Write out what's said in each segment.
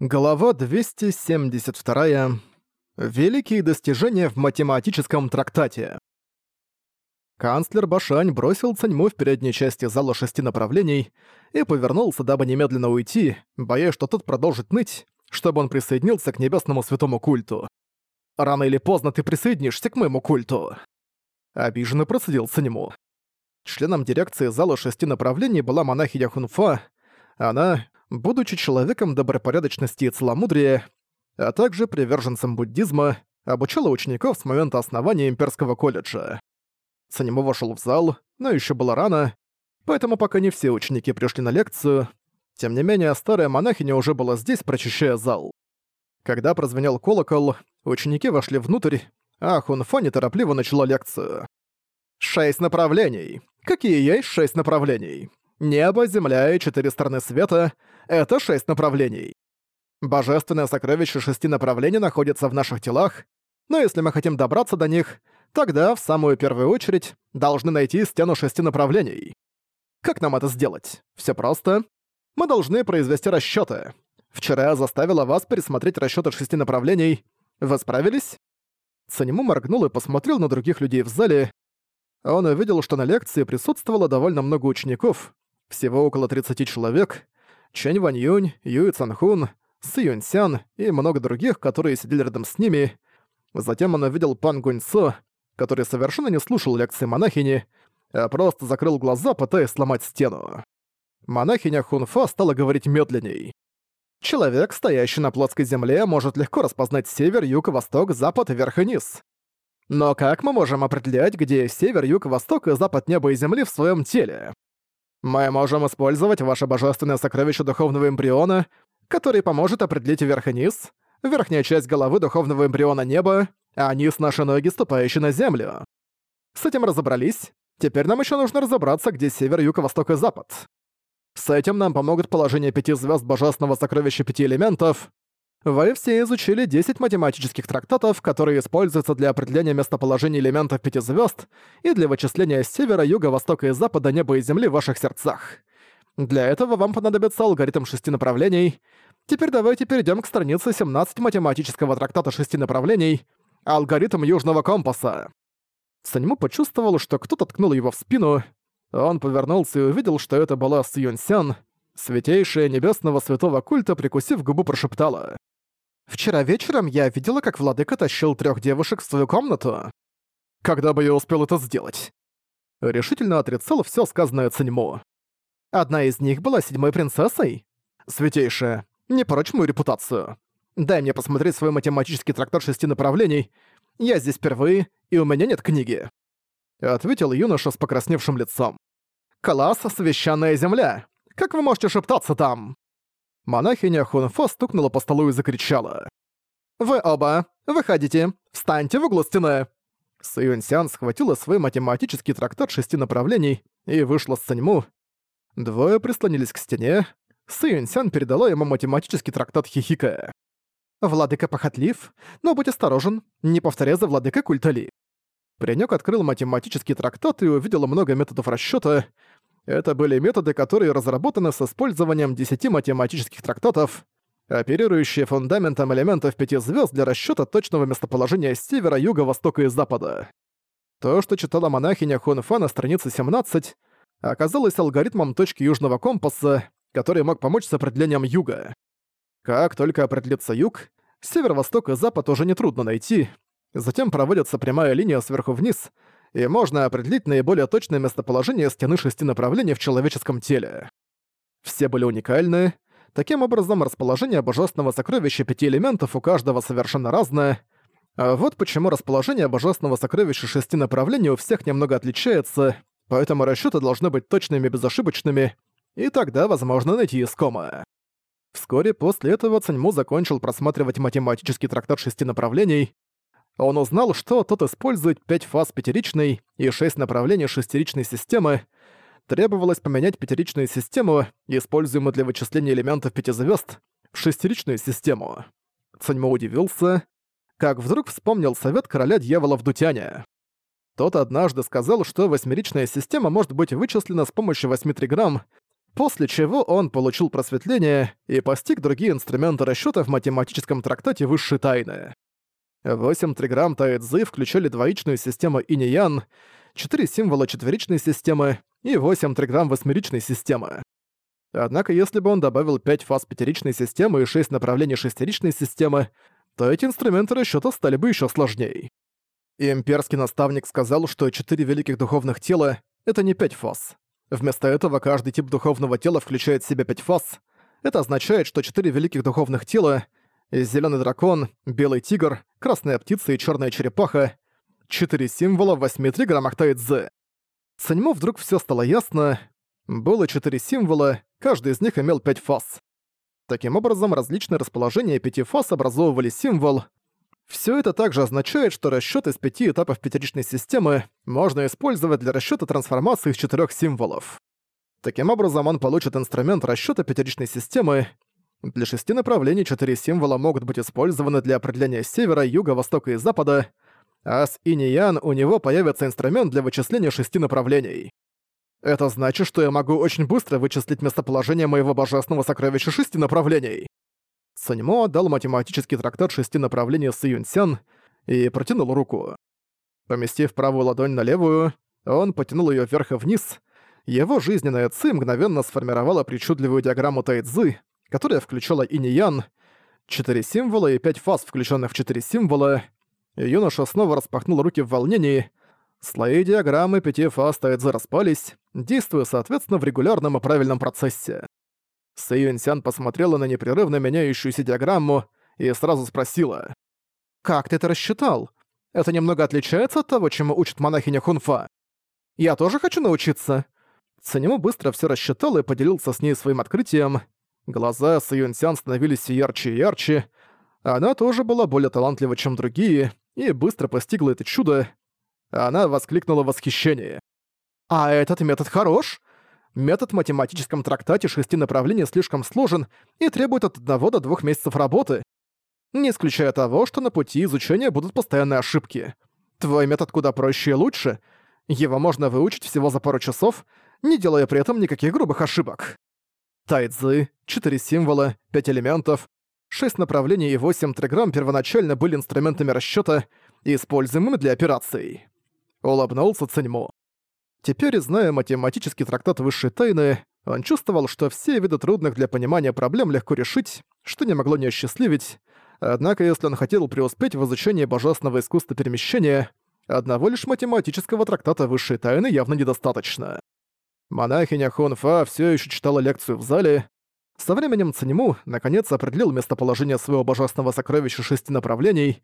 Глава 272. Великие достижения в математическом трактате. Канцлер Башань бросил Цаньму в передней части зала шести направлений и повернулся, дабы немедленно уйти, боясь, что тот продолжит ныть, чтобы он присоединился к небесному святому культу. «Рано или поздно ты присоединишься к моему культу!» Обиженно процедил Цаньму. Членом дирекции зала шести направлений была монахиня Хунфа. Она, будучи человеком добропорядочности и целомудрия, а также приверженцем буддизма, обучала учеников с момента основания имперского колледжа. Санему вошел в зал, но еще было рано, поэтому пока не все ученики пришли на лекцию. Тем не менее, старая монахиня уже была здесь, прочищая зал. Когда прозвенел колокол, ученики вошли внутрь, а Хунфо неторопливо начала лекцию. «Шесть направлений. Какие есть шесть направлений? Небо, земля и четыре стороны света — это шесть направлений. Божественное сокровище шести направлений находится в наших телах, но если мы хотим добраться до них, тогда в самую первую очередь должны найти стену шести направлений. Как нам это сделать? Все просто. Мы должны произвести расчеты. Вчера я заставила вас пересмотреть расчеты шести направлений. Вы справились? Санему моргнул и посмотрел на других людей в зале. Он увидел, что на лекции присутствовало довольно много учеников, всего около 30 человек, Чэнь Вань Юнь, Юй Цанхун, Сы Юнь Сян и много других, которые сидели рядом с ними. Затем он увидел Пан Гунь Со, который совершенно не слушал лекции монахини, а просто закрыл глаза, пытаясь сломать стену. Монахиня Хунфа стала говорить медленней. Человек, стоящий на плоской земле, может легко распознать север, юг, восток, запад, верх и низ. Но как мы можем определять, где север, юг, восток и запад неба и земли в своем теле? Мы можем использовать ваше божественное сокровище духовного эмбриона, который поможет определить верх и низ, верхняя часть головы духовного эмбриона неба, а низ наши ноги, ступающие на землю. С этим разобрались. Теперь нам еще нужно разобраться, где север, юг, восток и запад. С этим нам помогут положение пяти звезд божественного сокровища пяти элементов, вы все изучили 10 математических трактатов, которые используются для определения местоположения элементов пяти звезд и для вычисления севера, юга, востока и запада неба и земли в ваших сердцах. Для этого вам понадобится алгоритм шести направлений. Теперь давайте перейдем к странице 17 математического трактата шести направлений «Алгоритм Южного компаса». Саньму почувствовал, что кто-то ткнул его в спину. Он повернулся и увидел, что это была Сюньсян, святейшая небесного святого культа, прикусив губу, прошептала. Вчера вечером я видела, как владыка тащил трех девушек в свою комнату. Когда бы я успел это сделать? Решительно отрицал все сказанное Циньму. Одна из них была седьмой принцессой? Святейшая, не прочь мою репутацию. Дай мне посмотреть свой математический трактат шести направлений. Я здесь впервые, и у меня нет книги. Ответил юноша с покрасневшим лицом. «Класс, священная земля! Как вы можете шептаться там?» Монахиня Хунфо стукнула по столу и закричала. «Вы оба! Выходите! Встаньте в углу стены!» Сюньсян схватила свой математический трактат шести направлений и вышла с Саньму. Двое прислонились к стене. Сюньсян передала ему математический трактат Хихикая. «Владыка похотлив, но будь осторожен, не повторяй за владыкой культали». Паренёк открыл математический трактат и увидел много методов расчёта, это были методы, которые разработаны с использованием 10 математических трактатов, оперирующие фундаментом элементов пяти звезд для расчета точного местоположения севера, юга, востока и запада. То, что читала монахиня Хунфа на странице 17, оказалось алгоритмом точки южного компаса, который мог помочь с определением юга. Как только определится юг, север, восток и запад уже нетрудно найти, затем проводится прямая линия сверху вниз — и можно определить наиболее точное местоположение стены шести направлений в человеческом теле. Все были уникальны. Таким образом, расположение божественного сокровища пяти элементов у каждого совершенно разное. А вот почему расположение божественного сокровища шести направлений у всех немного отличается, поэтому расчеты должны быть точными и безошибочными, и тогда возможно найти искомое. Вскоре после этого Циньму закончил просматривать математический трактат шести направлений, он узнал, что тот использует 5 фаз пятеричной и 6 направлений шестеричной системы. Требовалось поменять пятеричную систему, используемую для вычисления элементов пяти звезд, в шестеричную систему. Цаньмо удивился, как вдруг вспомнил совет короля дьявола в Дутяне. Тот однажды сказал, что восьмеричная система может быть вычислена с помощью восьми триграмм, после чего он получил просветление и постиг другие инструменты расчёта в математическом трактате высшей тайны. Восемь триграмм Тайцзы включали двоичную систему инь-ян, четыре символа четверичной системы и восемь триграмм восьмеричной системы. Однако если бы он добавил пять фаз пятеричной системы и шесть направлений шестеричной системы, то эти инструменты расчёта стали бы ещё сложнее. Имперский наставник сказал, что четыре великих духовных тела — это не пять фаз. Вместо этого каждый тип духовного тела включает в себя пять фаз. Это означает, что четыре великих духовных тела — зеленый дракон, белый тигр, красная птица и черная черепаха — четыре символа в восьми триграммах Тайцзы. Саньму вдруг все стало ясно. Было четыре символа, каждый из них имел пять фаз. Таким образом, различные расположения пяти фаз образовывали символ. Все это также означает, что расчет из пяти этапов пятеричной системы можно использовать для расчета трансформации из четырех символов. Таким образом, он получит инструмент расчета пятеричной системы. Для шести направлений четыре символа могут быть использованы для определения севера, юга, востока и запада, а с Иниян у него появится инструмент для вычисления шести направлений. Это значит, что я могу очень быстро вычислить местоположение моего божественного сокровища шести направлений. Саньмо отдал математический трактат шести направлений с Юньсян и протянул руку. Поместив правую ладонь на левую, он потянул ее вверх и вниз. Его жизненная ци мгновенно сформировала причудливую диаграмму Тайцзы, которая включала инь-ян, четыре символа и пять фаз, включенных в четыре символа. Юноша снова распахнул руки в волнении, Слои диаграммы пяти фаз Тайцзы распались, действуя соответственно в регулярном и правильном процессе. Сэй Юньсян посмотрела на непрерывно меняющуюся диаграмму и сразу спросила. «Как ты это рассчитал? Это немного отличается от того, чему учит монахиня Хунфа. Я тоже хочу научиться». Цанему быстро все рассчитал и поделился с ней своим открытием. Глаза Сэй Юньсян становились все ярче и ярче. Она тоже была более талантлива, чем другие, и быстро постигла это чудо, она воскликнула в восхищении. «А этот метод хорош? Метод в математическом трактате шести направлений слишком сложен и требует от одного до двух месяцев работы. Не исключая того, что на пути изучения будут постоянные ошибки. Твой метод куда проще и лучше. Его можно выучить всего за пару часов, не делая при этом никаких грубых ошибок. Тайцзы, четыре символа, пять элементов, шесть направлений и восемь триграмм первоначально были инструментами расчёта, используемыми для операций. Улыбнулся Циньмо. Теперь, зная математический трактат высшей тайны, он чувствовал, что все виды трудных для понимания проблем легко решить, что не могло не осчастливить. Однако, если он хотел преуспеть в изучении божественного искусства перемещения, одного лишь математического трактата высшей тайны явно недостаточно. Монахиня Хунфа все еще читала лекцию в зале. Со временем Циньму наконец определил местоположение своего божественного сокровища шести направлений,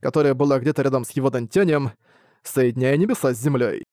которое было где-то рядом с его дантянем, соединяя небеса с землей.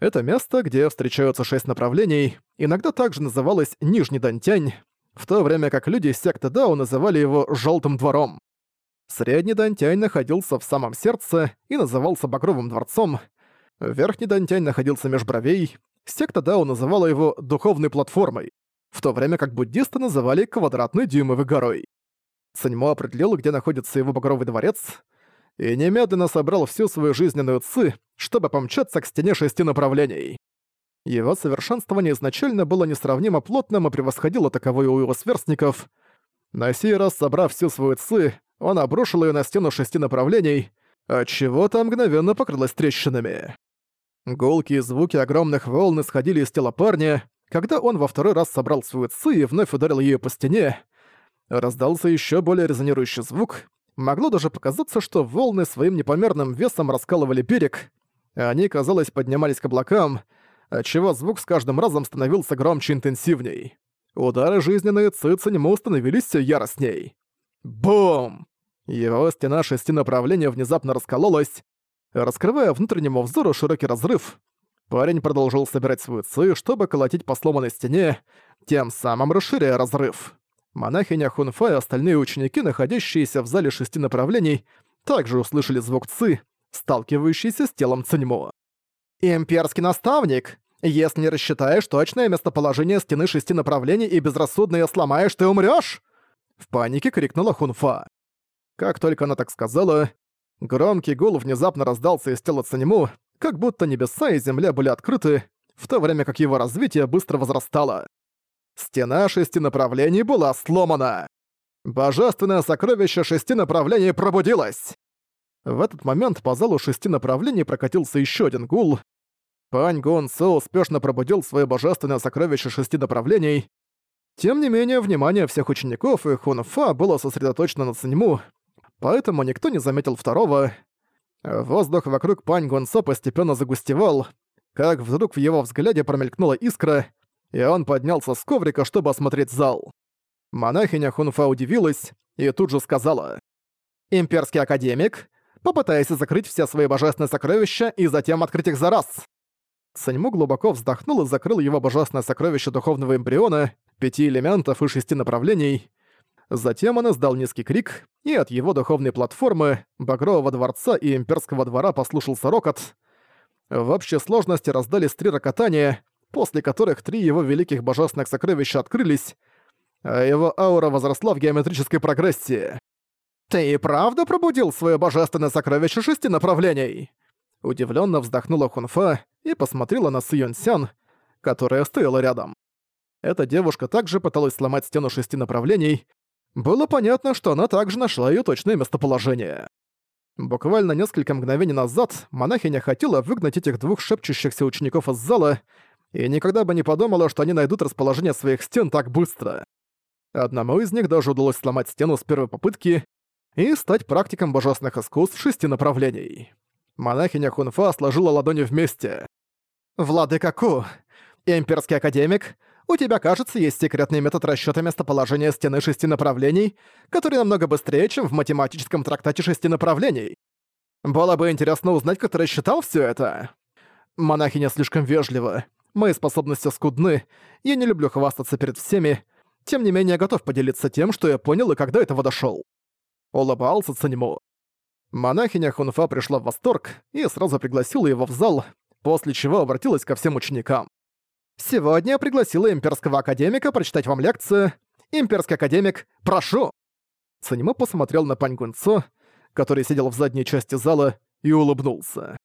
Это место, где встречаются шесть направлений, иногда также называлось Нижний Дантянь, в то время как люди секты Дао называли его «желтым двором». Средний Дантянь находился в самом сердце и назывался Багровым дворцом. Верхний Дантянь находился меж бровей, секта Дао называла его «духовной платформой», в то время как буддисты называли «квадратной дюймовой горой». Саньмо определил, где находится его Багровый дворец, и немедленно собрал всю свою жизненную ци, чтобы помчаться к стене шести направлений. Его совершенствование изначально было несравнимо плотным и превосходило таковое у его сверстников. На сей раз, собрав всю свою ци, он обрушил ее на стену шести направлений, отчего та мгновенно покрылась трещинами. Гулкие звуки огромных волн исходили из тела парня, когда он во второй раз собрал свою ци и вновь ударил ее по стене. Раздался еще более резонирующий звук, Могло даже показаться, что волны своим непомерным весом раскалывали берег, они, казалось, поднимались к облакам, отчего звук с каждым разом становился громче и интенсивней. Удары жизненные цицы нему становились все яростней. Бум! Его стена шести направления внезапно раскололась, раскрывая внутреннему взору широкий разрыв. Парень продолжил собирать свою ци, чтобы колотить по сломанной стене, тем самым расширяя разрыв. Монахиня Хунфа и остальные ученики, находящиеся в зале шести направлений, также услышали звук Ци, сталкивающийся с телом Циньмо. «Имперский наставник! Если не рассчитаешь точное местоположение стены шести направлений и безрассудно её сломаешь, ты умрёшь!» В панике крикнула Хунфа. Как только она так сказала, громкий гул внезапно раздался из тела Циньму, как будто небеса и земля были открыты, в то время как его развитие быстро возрастало. Стена шести направлений была сломана. Божественное сокровище шести направлений пробудилось. В этот момент по залу шести направлений прокатился еще один гул. Пань Гон Со успешно пробудил свое божественное сокровище шести направлений. Тем не менее, внимание всех учеников и Хун Фа было сосредоточено на Циньму, поэтому никто не заметил второго. Воздух вокруг Пань Гон Со постепенно загустевал, как вдруг в его взгляде промелькнула искра, и он поднялся с коврика, чтобы осмотреть зал. Монахиня Хунфа удивилась и тут же сказала. «Имперский академик, попытайся закрыть все свои божественные сокровища и затем открыть их за раз». Саньму глубоко вздохнул и закрыл его божественное сокровище духовного эмбриона, пяти элементов и шести направлений. Затем он издал низкий крик, и от его духовной платформы, Багрового дворца и Имперского двора послушался рокот. В общей сложности раздались три рокотания, после которых три его великих божественных сокровища открылись, а его аура возросла в геометрической прогрессии. «Ты и правда пробудил свое божественное сокровище шести направлений?» Удивленно вздохнула Хунфа и посмотрела на Сюн которая стояла рядом. Эта девушка также пыталась сломать стену шести направлений. Было понятно, что она также нашла ее точное местоположение. Буквально несколько мгновений назад монахиня хотела выгнать этих двух шепчущихся учеников из зала и никогда бы не подумала, что они найдут расположение своих стен так быстро. Одному из них даже удалось сломать стену с первой попытки и стать практиком божественных искусств шести направлений. Монахиня Хунфа сложила ладони вместе. «Владыка Ку, имперский академик, у тебя, кажется, есть секретный метод расчёта местоположения стены шести направлений, который намного быстрее, чем в математическом трактате шести направлений. Было бы интересно узнать, кто рассчитал всё это. Монахиня слишком вежлива. Мои способности скудны, я не люблю хвастаться перед всеми, тем не менее, готов поделиться тем, что я понял и когда этого дошёл. Улыбался Цанему. Монахиня Хунфа пришла в восторг и сразу пригласила его в зал, после чего обратилась ко всем ученикам. «Сегодня я пригласила имперского академика прочитать вам лекцию. Имперский академик, прошу!» Цанимо посмотрел на Пань Гунцо, который сидел в задней части зала, и улыбнулся.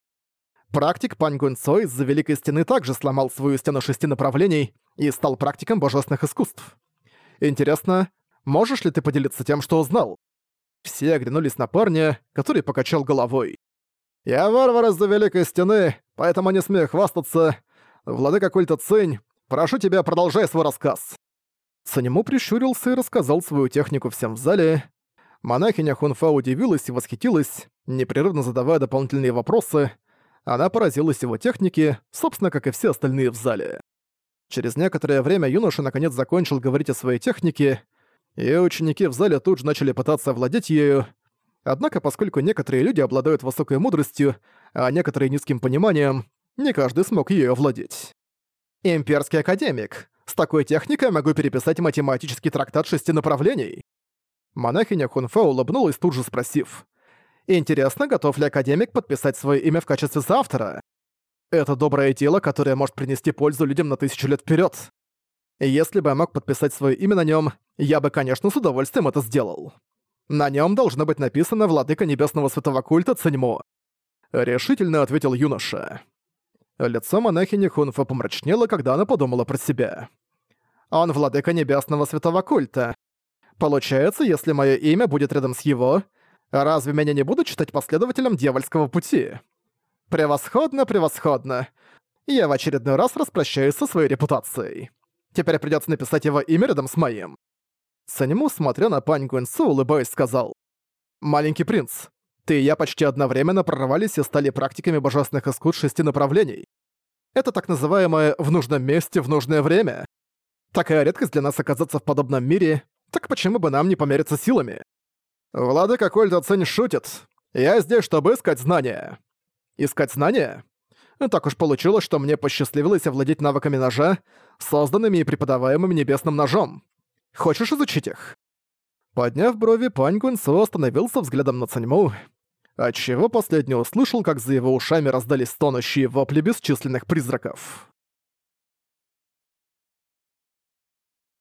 Практик Пань Гунцо из-за Великой Стены также сломал свою стену шести направлений и стал практиком божественных искусств. Интересно, можешь ли ты поделиться тем, что узнал?» Все оглянулись на парня, который покачал головой. «Я варвар из-за Великой Стены, поэтому не смею хвастаться. Владыка культа Цинь, прошу тебя, продолжай свой рассказ». Санему прищурился и рассказал свою технику всем в зале. Монахиня Хунфа удивилась и восхитилась, непрерывно задавая дополнительные вопросы. Она поразилась его технике, собственно, как и все остальные в зале. Через некоторое время юноша наконец закончил говорить о своей технике, и ученики в зале тут же начали пытаться овладеть ею. Однако, поскольку некоторые люди обладают высокой мудростью, а некоторые низким пониманием, не каждый смог ею овладеть. «Имперский академик. С такой техникой могу переписать математический трактат шести направлений». Монахиня Хунфа улыбнулась, тут же спросив. «Интересно, готов ли академик подписать свое имя в качестве соавтора?» Это доброе дело, которое может принести пользу людям на тысячу лет вперед. Если бы я мог подписать свое имя на нем, я бы, конечно, с удовольствием это сделал. На нем должно быть написано «Владыка Небесного Святого Культа Циньмо». Решительно ответил юноша. Лицо монахини Хунфа помрачнело, когда она подумала про себя. Он владыка Небесного Святого Культа. Получается, если мое имя будет рядом с его, разве меня не будут считать последователем дьявольского пути? Превосходно, превосходно. Я в очередной раз распрощаюсь со своей репутацией. Теперь придётся написать его имя рядом с моим. Санему, смотря на пань Гуэнсу, улыбаясь, сказал. «Маленький принц, ты и я почти одновременно прорвались и стали практиками божественных искусств шести направлений. Это так называемое «в нужном месте в нужное время». Такая редкость для нас оказаться в подобном мире, так почему бы нам не помериться силами? Владыка Кольта Цинь шутит. Я здесь, чтобы искать знания. Искать знания? Так уж получилось, что мне посчастливилось овладеть навыками ножа, созданными и преподаваемыми небесным ножом. Хочешь изучить их?» Подняв брови, Пань Гунсо остановился взглядом на Цаньму, отчего последний услышал, как за его ушами раздались стонущие вопли бесчисленных призраков.